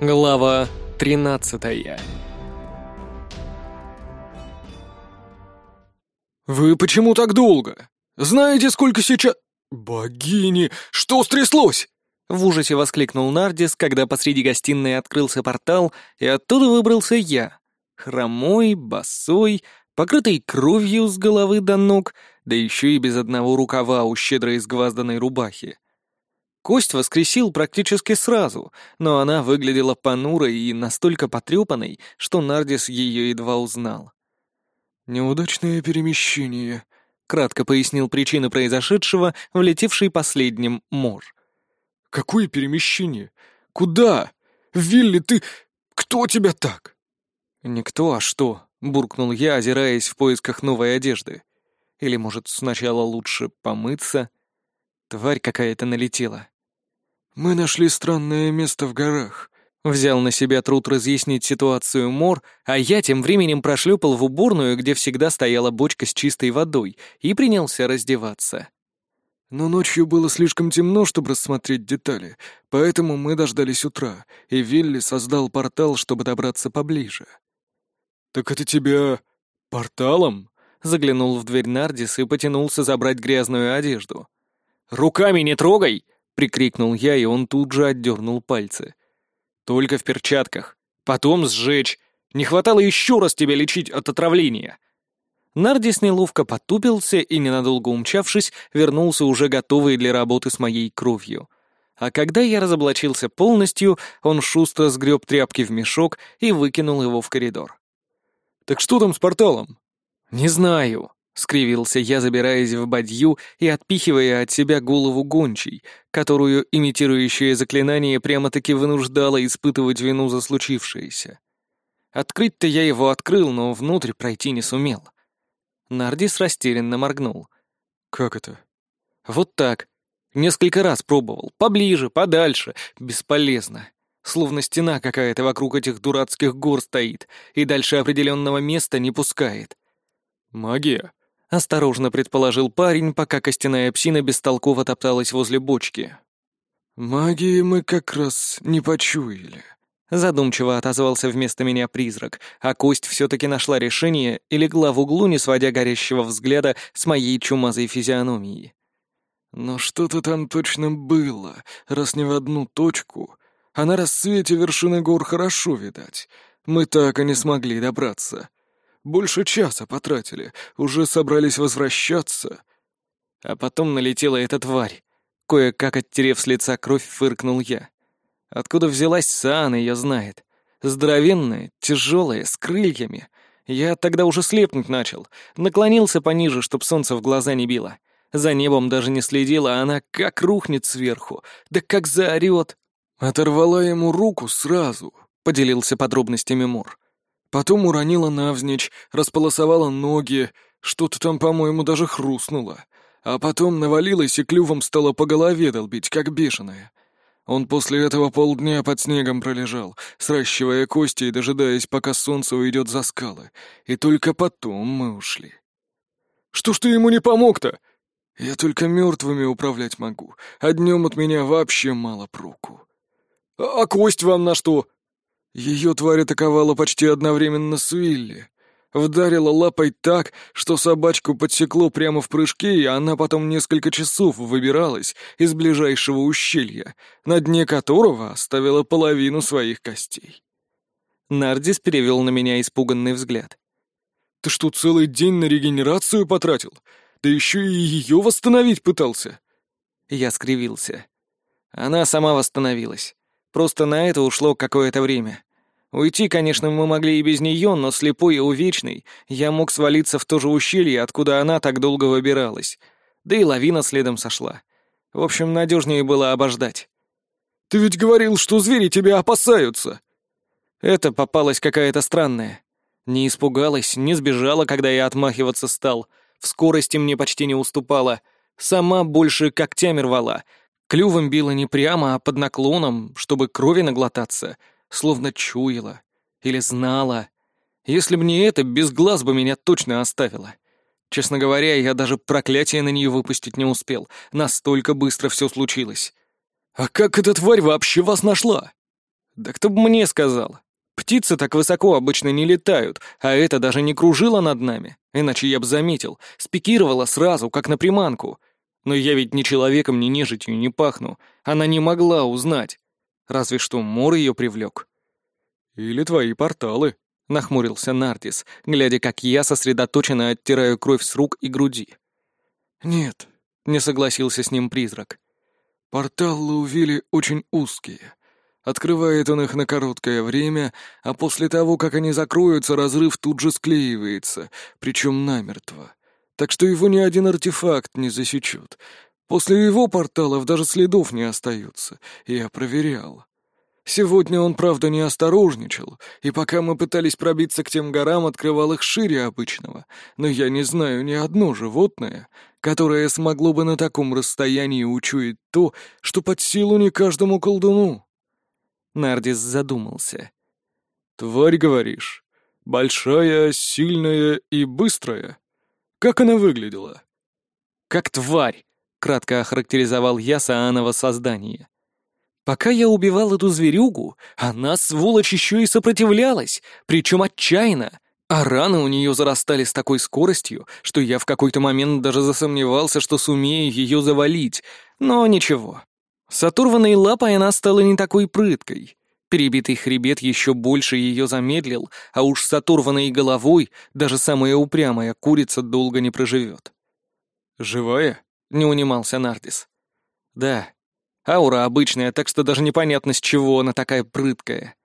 Глава 13 «Вы почему так долго? Знаете, сколько сейчас...» «Богини, что стряслось?» В ужасе воскликнул Нардис, когда посреди гостиной открылся портал, и оттуда выбрался я. Хромой, босой, покрытый кровью с головы до ног, да еще и без одного рукава у щедро изгвазданной рубахи. Кость воскресил практически сразу, но она выглядела понурой и настолько потрепанной, что Нардис ее едва узнал. «Неудачное перемещение», — кратко пояснил причины произошедшего, влетевший последним Мор. «Какое перемещение? Куда? Вилли, ты... Кто тебя так?» «Никто, а что?» — буркнул я, озираясь в поисках новой одежды. «Или, может, сначала лучше помыться?» Тварь какая-то налетела. «Мы нашли странное место в горах», — взял на себя труд разъяснить ситуацию Мор, а я тем временем прошлепал в уборную, где всегда стояла бочка с чистой водой, и принялся раздеваться. Но ночью было слишком темно, чтобы рассмотреть детали, поэтому мы дождались утра, и Вилли создал портал, чтобы добраться поближе. «Так это тебя... порталом?» Заглянул в дверь Нардис и потянулся забрать грязную одежду. «Руками не трогай!» — прикрикнул я, и он тут же отдернул пальцы. «Только в перчатках. Потом сжечь. Не хватало еще раз тебя лечить от отравления». Нардис неловко потупился и, ненадолго умчавшись, вернулся уже готовый для работы с моей кровью. А когда я разоблачился полностью, он шустро сгреб тряпки в мешок и выкинул его в коридор. «Так что там с порталом?» «Не знаю», — скривился я, забираясь в бадью и отпихивая от себя голову гончей, которую имитирующее заклинание прямо-таки вынуждало испытывать вину за случившееся. Открыть-то я его открыл, но внутрь пройти не сумел. Нардис растерянно моргнул. «Как это?» «Вот так. Несколько раз пробовал. Поближе, подальше. Бесполезно. Словно стена какая-то вокруг этих дурацких гор стоит, и дальше определенного места не пускает». «Магия?» Осторожно предположил парень, пока костяная псина бестолково топталась возле бочки. «Магии мы как раз не почуяли», — задумчиво отозвался вместо меня призрак, а кость все-таки нашла решение и легла в углу, не сводя горящего взгляда с моей чумазой физиономией. «Но что-то там точно было, раз не в одну точку, а на рассвете вершины гор хорошо видать. Мы так и не смогли добраться. Больше часа потратили, уже собрались возвращаться. А потом налетела эта тварь. Кое-как оттерев с лица кровь, фыркнул я. Откуда взялась Сан, ее знает. Здоровенная, тяжелая, с крыльями. Я тогда уже слепнуть начал. Наклонился пониже, чтоб солнце в глаза не било. За небом даже не следила, а она как рухнет сверху, да как заорет. Оторвала ему руку сразу, поделился подробностями Мур. Потом уронила навзничь, располосовала ноги, что-то там, по-моему, даже хрустнуло. А потом навалилась и клювом стала по голове долбить, как бешеная. Он после этого полдня под снегом пролежал, сращивая кости и дожидаясь, пока солнце уйдет за скалы. И только потом мы ушли. «Что ж ты ему не помог-то?» «Я только мертвыми управлять могу, а днем от меня вообще мало проку». «А, а кость вам на что?» Ее тварь атаковала почти одновременно с Вилли. Вдарила лапой так, что собачку подсекло прямо в прыжке, и она потом несколько часов выбиралась из ближайшего ущелья, на дне которого оставила половину своих костей. Нардис перевел на меня испуганный взгляд. «Ты что, целый день на регенерацию потратил? Да еще и ее восстановить пытался!» Я скривился. Она сама восстановилась. Просто на это ушло какое-то время. Уйти, конечно, мы могли и без нее, но слепой и увечный я мог свалиться в то же ущелье, откуда она так долго выбиралась. Да и лавина следом сошла. В общем, надежнее было обождать. «Ты ведь говорил, что звери тебя опасаются!» Это попалась какая-то странная. Не испугалась, не сбежала, когда я отмахиваться стал. В скорости мне почти не уступала. Сама больше когтями рвала. Клювом била не прямо, а под наклоном, чтобы крови наглотаться — словно чуяла или знала. Если бы не это, без глаз бы меня точно оставила. Честно говоря, я даже проклятие на нее выпустить не успел. Настолько быстро все случилось. «А как эта тварь вообще вас нашла?» Да кто бы мне сказал? Птицы так высоко обычно не летают, а это даже не кружило над нами, иначе я бы заметил, спикировала сразу, как на приманку. Но я ведь ни человеком, ни нежитью не пахну, она не могла узнать. Разве что Мор ее привлек. «Или твои порталы», — нахмурился Нартис, глядя, как я сосредоточенно оттираю кровь с рук и груди. «Нет», — не согласился с ним призрак. «Порталы у Вилли очень узкие. Открывает он их на короткое время, а после того, как они закроются, разрыв тут же склеивается, причем намертво. Так что его ни один артефакт не засечет. После его порталов даже следов не остается. Я проверял. Сегодня он, правда, не осторожничал, и пока мы пытались пробиться к тем горам, открывал их шире обычного. Но я не знаю ни одно животное, которое смогло бы на таком расстоянии учуять то, что под силу не каждому колдуну. Нардис задумался. «Тварь, говоришь? Большая, сильная и быстрая? Как она выглядела?» «Как тварь», — кратко охарактеризовал я Саанова создание. «Пока я убивал эту зверюгу, она, сволочь, еще и сопротивлялась, причем отчаянно, а раны у нее зарастали с такой скоростью, что я в какой-то момент даже засомневался, что сумею ее завалить, но ничего, с оторванной лапой она стала не такой прыткой. Перебитый хребет еще больше ее замедлил, а уж с оторванной головой даже самая упрямая курица долго не проживет. «Живая?» — не унимался Нардис. «Да. Аура обычная, так что даже непонятно, с чего она такая прыткая».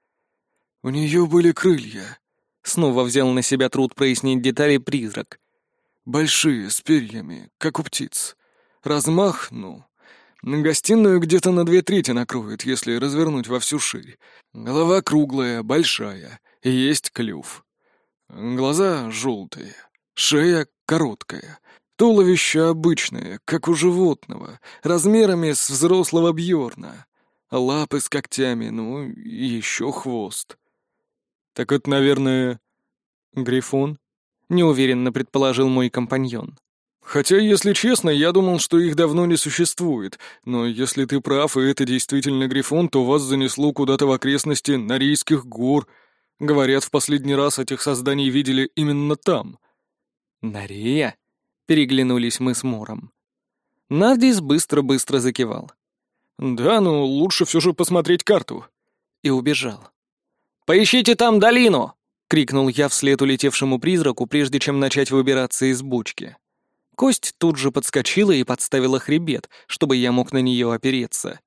«У нее были крылья», — снова взял на себя труд прояснить детали призрак. «Большие, с перьями, как у птиц. Размах, ну, Гостиную где-то на две трети накроет, если развернуть во всю ширь. Голова круглая, большая, есть клюв. Глаза желтые, шея короткая, туловище обычное, как у животного, размерами с взрослого бьорна. Лапы с когтями, ну и еще хвост. Так это, наверное, грифон? Неуверенно предположил мой компаньон. Хотя, если честно, я думал, что их давно не существует, но если ты прав, и это действительно Грифон, то вас занесло куда-то в окрестности Норийских гор. Говорят, в последний раз этих созданий видели именно там. Нария? Переглянулись мы с Мором. Нардис быстро-быстро закивал. «Да, но лучше все же посмотреть карту». И убежал. «Поищите там долину!» — крикнул я вслед улетевшему призраку, прежде чем начать выбираться из бучки. Кость тут же подскочила и подставила хребет, чтобы я мог на нее опереться.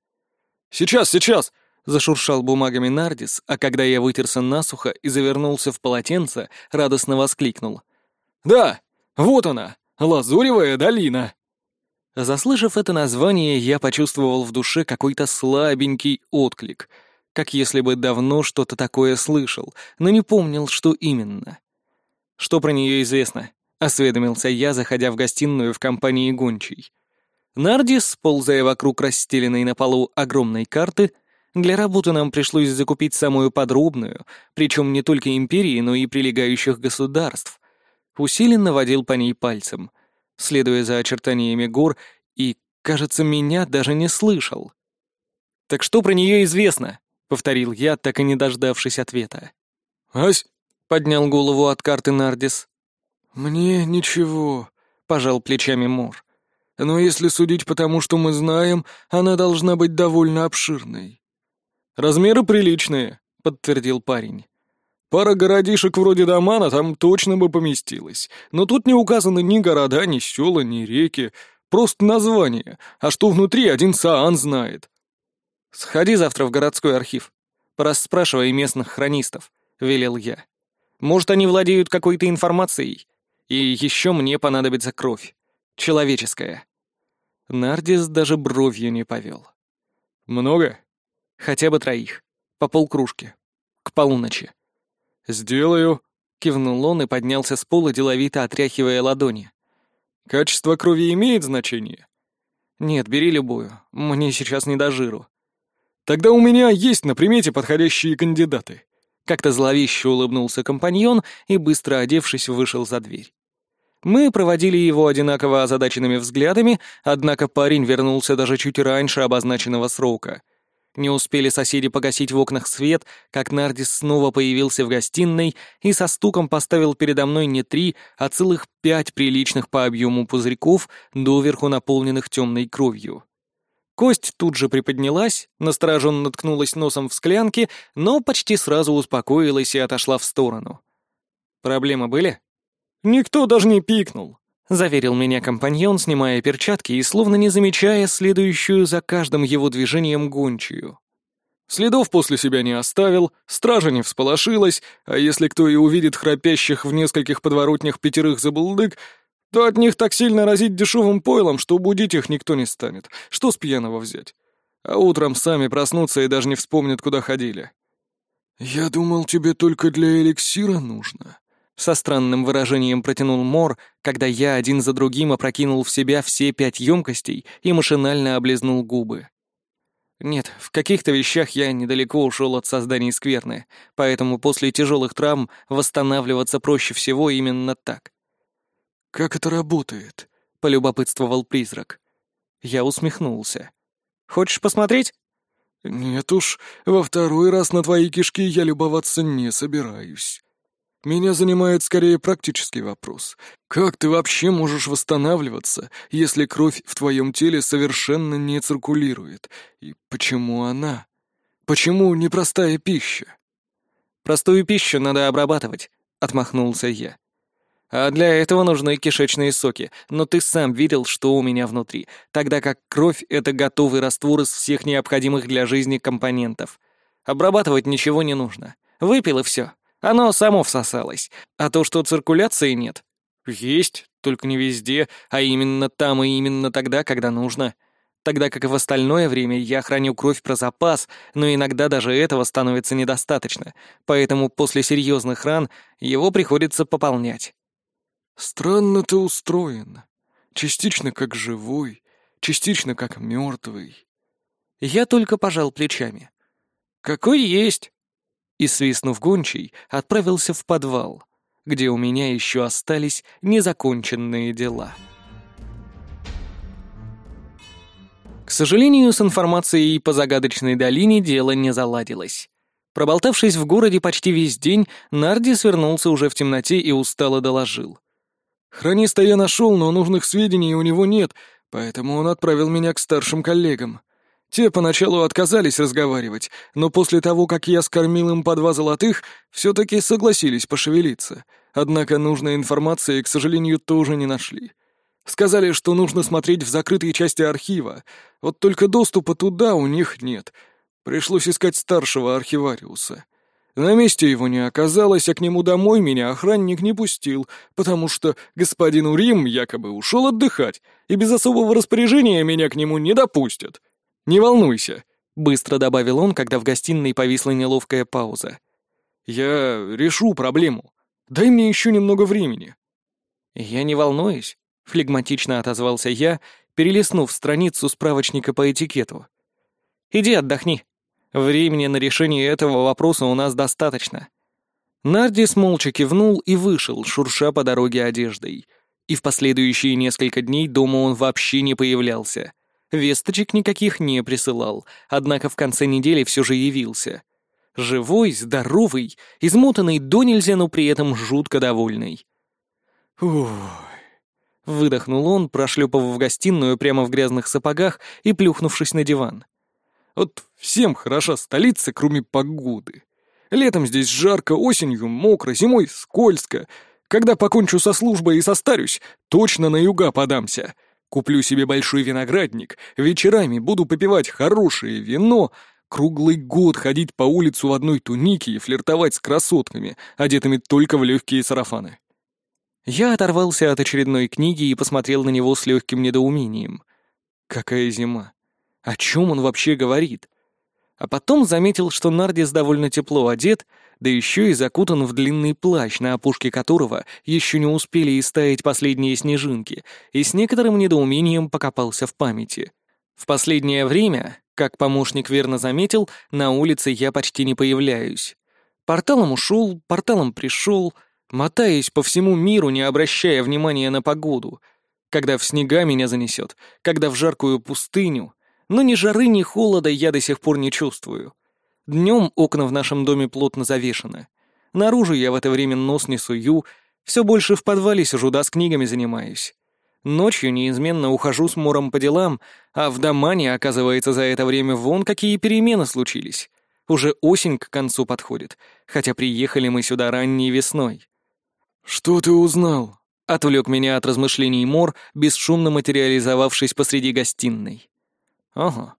«Сейчас, сейчас!» — зашуршал бумагами Нардис, а когда я вытерся насухо и завернулся в полотенце, радостно воскликнул. «Да, вот она, Лазуревая долина!» Заслышав это название, я почувствовал в душе какой-то слабенький отклик, как если бы давно что-то такое слышал, но не помнил, что именно. Что про нее известно? осведомился я, заходя в гостиную в компании гончей. Нардис, ползая вокруг расстеленной на полу огромной карты, для работы нам пришлось закупить самую подробную, причем не только империи, но и прилегающих государств. Усиленно водил по ней пальцем, следуя за очертаниями гор, и, кажется, меня даже не слышал. «Так что про нее известно?» — повторил я, так и не дождавшись ответа. «Ась!» — поднял голову от карты Нардис. «Мне ничего», — пожал плечами Мор. «Но если судить по тому, что мы знаем, она должна быть довольно обширной». «Размеры приличные», — подтвердил парень. «Пара городишек вроде Домана там точно бы поместилась, но тут не указаны ни города, ни села, ни реки, просто название, а что внутри один Саан знает». «Сходи завтра в городской архив, порасспрашивай местных хронистов», — велел я. «Может, они владеют какой-то информацией, и еще мне понадобится кровь. Человеческая. Нардис даже бровью не повел. «Много?» «Хотя бы троих. По полкружки. К полуночи». «Сделаю», — кивнул он и поднялся с пола, деловито отряхивая ладони. «Качество крови имеет значение?» «Нет, бери любую. Мне сейчас не до жиру». «Тогда у меня есть на примете подходящие кандидаты». Как-то зловеще улыбнулся компаньон и, быстро одевшись, вышел за дверь. Мы проводили его одинаково озадаченными взглядами, однако парень вернулся даже чуть раньше обозначенного срока. Не успели соседи погасить в окнах свет, как Нардис снова появился в гостиной и со стуком поставил передо мной не три, а целых пять приличных по объему пузырьков, доверху наполненных темной кровью. Кость тут же приподнялась, настороженно ткнулась носом в склянке, но почти сразу успокоилась и отошла в сторону. «Проблемы были?» «Никто даже не пикнул», — заверил меня компаньон, снимая перчатки и словно не замечая следующую за каждым его движением гончую. Следов после себя не оставил, стража не всполошилась, а если кто и увидит храпящих в нескольких подворотнях пятерых забулдык, то от них так сильно разить дешевым пойлом, что будить их никто не станет. Что с пьяного взять? А утром сами проснутся и даже не вспомнят, куда ходили. «Я думал, тебе только для эликсира нужно», со странным выражением протянул Мор, когда я один за другим опрокинул в себя все пять емкостей и машинально облизнул губы. Нет, в каких-то вещах я недалеко ушел от создания скверны, поэтому после тяжелых травм восстанавливаться проще всего именно так. «Как это работает?» — полюбопытствовал призрак. Я усмехнулся. «Хочешь посмотреть?» «Нет уж, во второй раз на твои кишки я любоваться не собираюсь». Меня занимает скорее практический вопрос. Как ты вообще можешь восстанавливаться, если кровь в твоем теле совершенно не циркулирует? И почему она? Почему непростая пища? Простую пищу надо обрабатывать, отмахнулся я. А для этого нужны кишечные соки, но ты сам видел, что у меня внутри, тогда как кровь — это готовый раствор из всех необходимых для жизни компонентов. Обрабатывать ничего не нужно. Выпил и все. Оно само всосалось. А то, что циркуляции нет, есть, только не везде, а именно там и именно тогда, когда нужно. Тогда как и в остальное время я храню кровь про запас, но иногда даже этого становится недостаточно, поэтому после серьезных ран его приходится пополнять. Странно ты устроен. Частично как живой, частично как мертвый. Я только пожал плечами. Какой есть и, свистнув гончий, отправился в подвал, где у меня еще остались незаконченные дела. К сожалению, с информацией по загадочной долине дело не заладилось. Проболтавшись в городе почти весь день, Нарди свернулся уже в темноте и устало доложил. «Хрониста я нашел, но нужных сведений у него нет, поэтому он отправил меня к старшим коллегам. Те поначалу отказались разговаривать, но после того, как я скормил им по два золотых, все-таки согласились пошевелиться. Однако нужной информации, к сожалению, тоже не нашли. Сказали, что нужно смотреть в закрытые части архива, вот только доступа туда у них нет. Пришлось искать старшего архивариуса. На месте его не оказалось, а к нему домой меня охранник не пустил, потому что господин Урим якобы ушел отдыхать, и без особого распоряжения меня к нему не допустят. «Не волнуйся», — быстро добавил он, когда в гостиной повисла неловкая пауза. «Я решу проблему. Дай мне еще немного времени». «Я не волнуюсь», — флегматично отозвался я, перелистнув страницу справочника по этикету. «Иди отдохни. Времени на решение этого вопроса у нас достаточно». Нардис молча кивнул и вышел, шурша по дороге одеждой. И в последующие несколько дней дома он вообще не появлялся. Весточек никаких не присылал, однако в конце недели все же явился. Живой, здоровый, измотанный до нельзя, но при этом жутко довольный. «Ой...» — выдохнул он, прошлепав в гостиную прямо в грязных сапогах и плюхнувшись на диван. «Вот всем хороша столица, кроме погоды. Летом здесь жарко, осенью мокро, зимой скользко. Когда покончу со службой и состарюсь, точно на юга подамся». Куплю себе большой виноградник, вечерами буду попивать хорошее вино, круглый год ходить по улицу в одной тунике и флиртовать с красотками, одетыми только в легкие сарафаны. Я оторвался от очередной книги и посмотрел на него с легким недоумением. Какая зима? О чем он вообще говорит? А потом заметил, что Нардис довольно тепло одет, да еще и закутан в длинный плащ, на опушке которого еще не успели истаять последние снежинки, и с некоторым недоумением покопался в памяти. В последнее время, как помощник верно заметил, на улице я почти не появляюсь. Порталом ушел, порталом пришел, мотаясь по всему миру, не обращая внимания на погоду. Когда в снега меня занесет, когда в жаркую пустыню — Но ни жары, ни холода я до сих пор не чувствую. Днем окна в нашем доме плотно завешены. Наружу я в это время нос не сую, все больше в подвале сижу да с книгами занимаюсь. Ночью неизменно ухожу с Мором по делам, а в Домане, оказывается, за это время вон какие перемены случились. Уже осень к концу подходит, хотя приехали мы сюда ранней весной. «Что ты узнал?» — отвлек меня от размышлений Мор, бесшумно материализовавшись посреди гостиной. «Ага.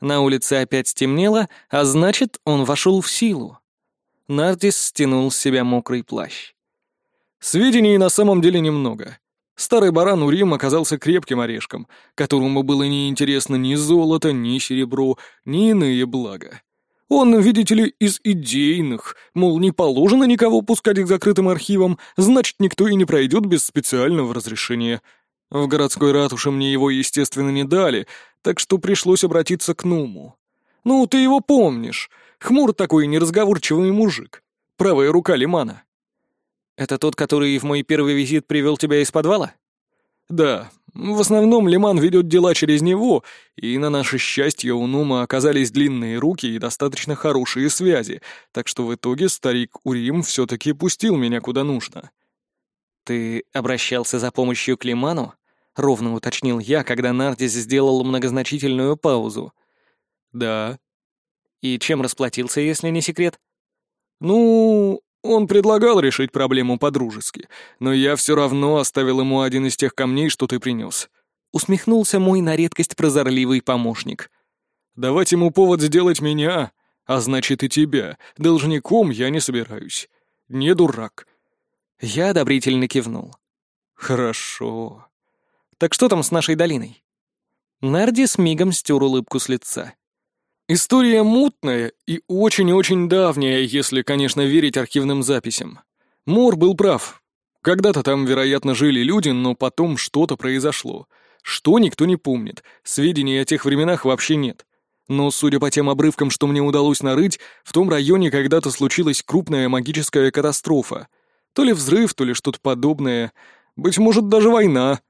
На улице опять стемнело, а значит, он вошел в силу». Нартис стянул с себя мокрый плащ. «Сведений на самом деле немного. Старый баран Урим оказался крепким орешком, которому было неинтересно ни золото, ни серебро, ни иные блага. Он, видите ли, из идейных, мол, не положено никого пускать к закрытым архивам, значит, никто и не пройдет без специального разрешения. В городской ратуше мне его, естественно, не дали, так что пришлось обратиться к Нуму. Ну, ты его помнишь. Хмур такой неразговорчивый мужик. Правая рука Лимана. «Это тот, который в мой первый визит привел тебя из подвала?» «Да. В основном Лиман ведет дела через него, и на наше счастье у Нума оказались длинные руки и достаточно хорошие связи, так что в итоге старик Урим все-таки пустил меня куда нужно». «Ты обращался за помощью к Лиману?» — ровно уточнил я, когда Нардис сделал многозначительную паузу. «Да». «И чем расплатился, если не секрет?» «Ну, он предлагал решить проблему по-дружески, но я все равно оставил ему один из тех камней, что ты принес. Усмехнулся мой на редкость прозорливый помощник. Давать ему повод сделать меня, а значит и тебя, должником я не собираюсь. Не дурак. Я одобрительно кивнул. Хорошо. Так что там с нашей долиной? Нарди с мигом стер улыбку с лица. История мутная и очень-очень давняя, если, конечно, верить архивным записям. Мор был прав. Когда-то там, вероятно, жили люди, но потом что-то произошло. Что никто не помнит, сведений о тех временах вообще нет. Но, судя по тем обрывкам, что мне удалось нарыть, в том районе когда-то случилась крупная магическая катастрофа. То ли взрыв, то ли что-то подобное. Быть может, даже война.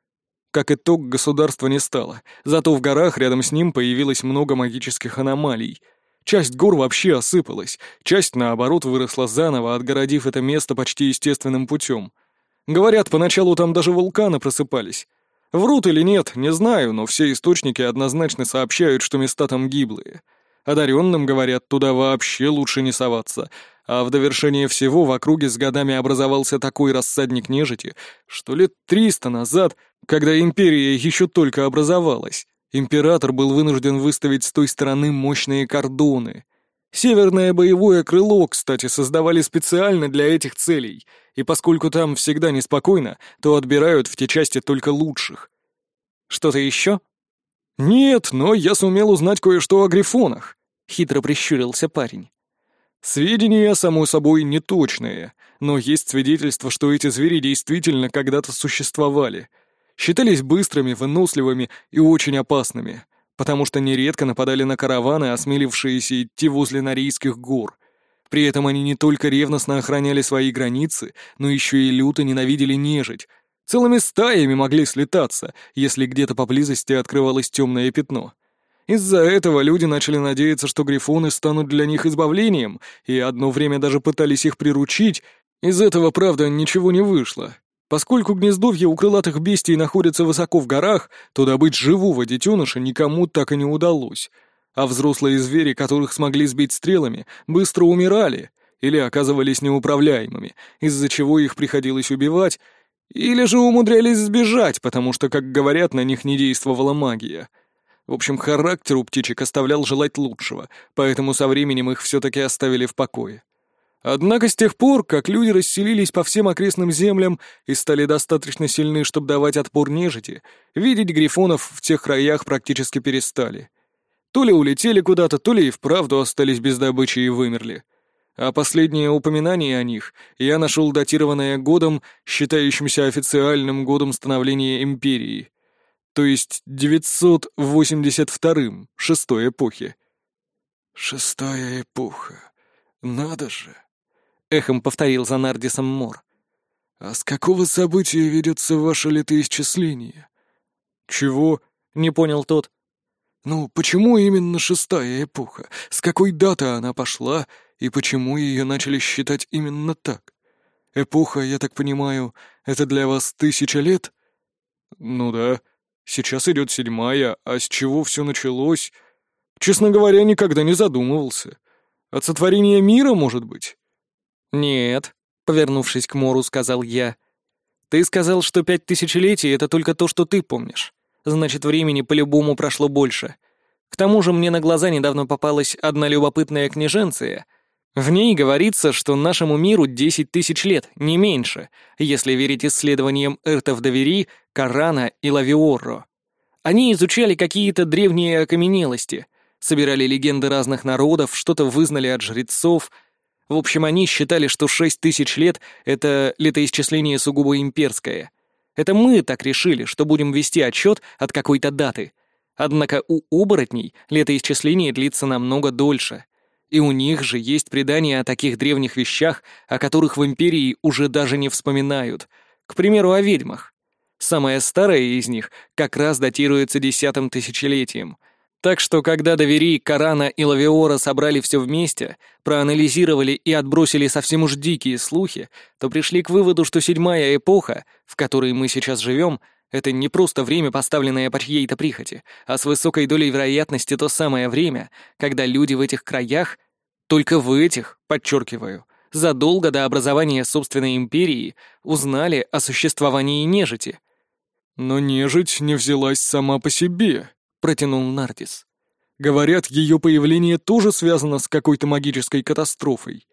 Как итог, государства не стало, зато в горах рядом с ним появилось много магических аномалий. Часть гор вообще осыпалась, часть, наоборот, выросла заново, отгородив это место почти естественным путем. Говорят, поначалу там даже вулканы просыпались. Врут или нет, не знаю, но все источники однозначно сообщают, что места там гиблые. Одаренным, говорят, туда вообще лучше не соваться, а в довершение всего в округе с годами образовался такой рассадник нежити, что лет триста назад когда империя еще только образовалась, император был вынужден выставить с той стороны мощные кордоны. Северное боевое крыло, кстати, создавали специально для этих целей, и поскольку там всегда неспокойно, то отбирают в те части только лучших. Что-то еще? Нет, но я сумел узнать кое-что о грифонах, хитро прищурился парень. Сведения, само собой, неточные, но есть свидетельство, что эти звери действительно когда-то существовали — считались быстрыми, выносливыми и очень опасными, потому что нередко нападали на караваны, осмелившиеся идти возле Норийских гор. При этом они не только ревностно охраняли свои границы, но еще и люто ненавидели нежить. Целыми стаями могли слетаться, если где-то поблизости открывалось темное пятно. Из-за этого люди начали надеяться, что грифоны станут для них избавлением, и одно время даже пытались их приручить. Из этого, правда, ничего не вышло. Поскольку гнездовье у крылатых бестий находится высоко в горах, то добыть живого детеныша никому так и не удалось. А взрослые звери, которых смогли сбить стрелами, быстро умирали или оказывались неуправляемыми, из-за чего их приходилось убивать, или же умудрялись сбежать, потому что, как говорят, на них не действовала магия. В общем, характер у птичек оставлял желать лучшего, поэтому со временем их все-таки оставили в покое. Однако с тех пор, как люди расселились по всем окрестным землям и стали достаточно сильны, чтобы давать отпор нежити, видеть грифонов в тех краях практически перестали. То ли улетели куда-то, то ли и вправду остались без добычи и вымерли. А последнее упоминание о них я нашел датированное годом, считающимся официальным годом становления империи, то есть 982-м, шестой эпохи. «Шестая эпоха. Надо же!» эхом повторил за Нардисом Мор. «А с какого события ведется ваше летоисчисление?» «Чего?» — не понял тот. Ну, почему именно шестая эпоха? С какой даты она пошла, и почему ее начали считать именно так? Эпоха, я так понимаю, это для вас тысяча лет? Ну да. Сейчас идет седьмая, а с чего все началось? Честно говоря, никогда не задумывался. От сотворения мира, может быть? Нет, повернувшись к Мору, сказал я. Ты сказал, что пять тысячелетий — это только то, что ты помнишь. Значит, времени по-любому прошло больше. К тому же мне на глаза недавно попалась одна любопытная книженция. В ней говорится, что нашему миру 10 тысяч лет, не меньше, если верить исследованиям Эртов Довери, Корана и Лавиорро. Они изучали какие-то древние окаменелости, собирали легенды разных народов, что-то вызнали от жрецов. В общем, они считали, что 6 тысяч лет — это летоисчисление сугубо имперское. Это мы так решили, что будем вести отчет от какой-то даты. Однако у оборотней летоисчисление длится намного дольше — и у них же есть предания о таких древних вещах, о которых в Империи уже даже не вспоминают. К примеру, о ведьмах. Самая старая из них как раз датируется десятым тысячелетием. Так что, когда Довери, Корана и Лавиора собрали все вместе, проанализировали и отбросили совсем уж дикие слухи, то пришли к выводу, что седьмая эпоха, в которой мы сейчас живем, это не просто время, поставленное по чьей-то прихоти, а с высокой долей вероятности то самое время, когда люди в этих краях только в этих, подчеркиваю, задолго до образования собственной империи узнали о существовании нежити. «Но нежить не взялась сама по себе», — протянул Нартис. «Говорят, ее появление тоже связано с какой-то магической катастрофой».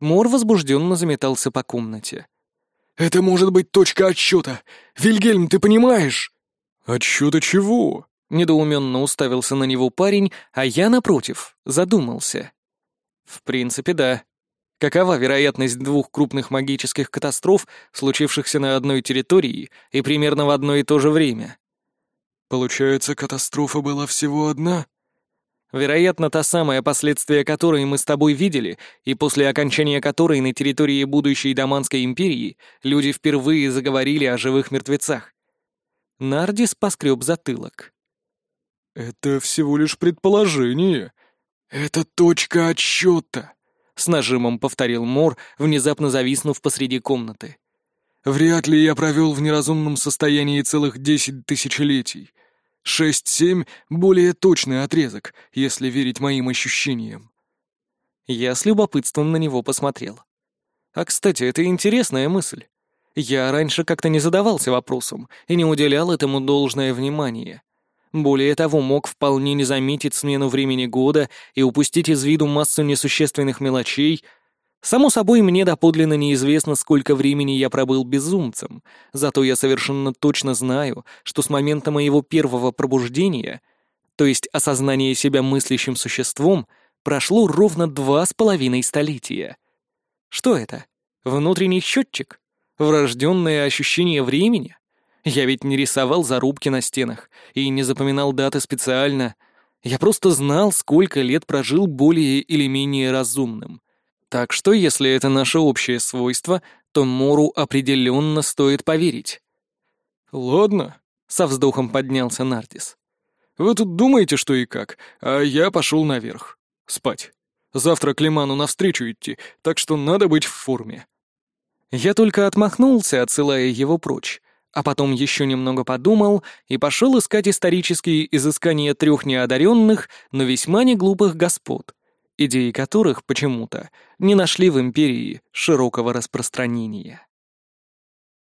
Мор возбужденно заметался по комнате. «Это может быть точка отсчета! Вильгельм, ты понимаешь?» «Отсчета чего?» — недоуменно уставился на него парень, а я, напротив, задумался. В принципе, да. Какова вероятность двух крупных магических катастроф, случившихся на одной территории и примерно в одно и то же время? Получается, катастрофа была всего одна? Вероятно, та самая, последствия которой мы с тобой видели, и после окончания которой на территории будущей Даманской империи люди впервые заговорили о живых мертвецах. Нардис поскреб затылок. «Это всего лишь предположение», «Это точка отсчета», — с нажимом повторил Мор, внезапно зависнув посреди комнаты. «Вряд ли я провел в неразумном состоянии целых десять тысячелетий. Шесть-семь — более точный отрезок, если верить моим ощущениям». Я с любопытством на него посмотрел. А, кстати, это интересная мысль. Я раньше как-то не задавался вопросом и не уделял этому должное внимание. Более того, мог вполне не заметить смену времени года и упустить из виду массу несущественных мелочей. Само собой, мне доподлинно неизвестно, сколько времени я пробыл безумцем, зато я совершенно точно знаю, что с момента моего первого пробуждения, то есть осознания себя мыслящим существом, прошло ровно два с половиной столетия. Что это? Внутренний счетчик? Врожденное ощущение времени? Я ведь не рисовал зарубки на стенах и не запоминал даты специально. Я просто знал, сколько лет прожил более или менее разумным. Так что, если это наше общее свойство, то Мору определенно стоит поверить. «Ладно», — со вздохом поднялся Нартис. «Вы тут думаете, что и как, а я пошел наверх. Спать. Завтра к Лиману навстречу идти, так что надо быть в форме». Я только отмахнулся, отсылая его прочь, а потом еще немного подумал и пошел искать исторические изыскания трех неодаренных, но весьма неглупых господ, идеи которых почему-то не нашли в империи широкого распространения.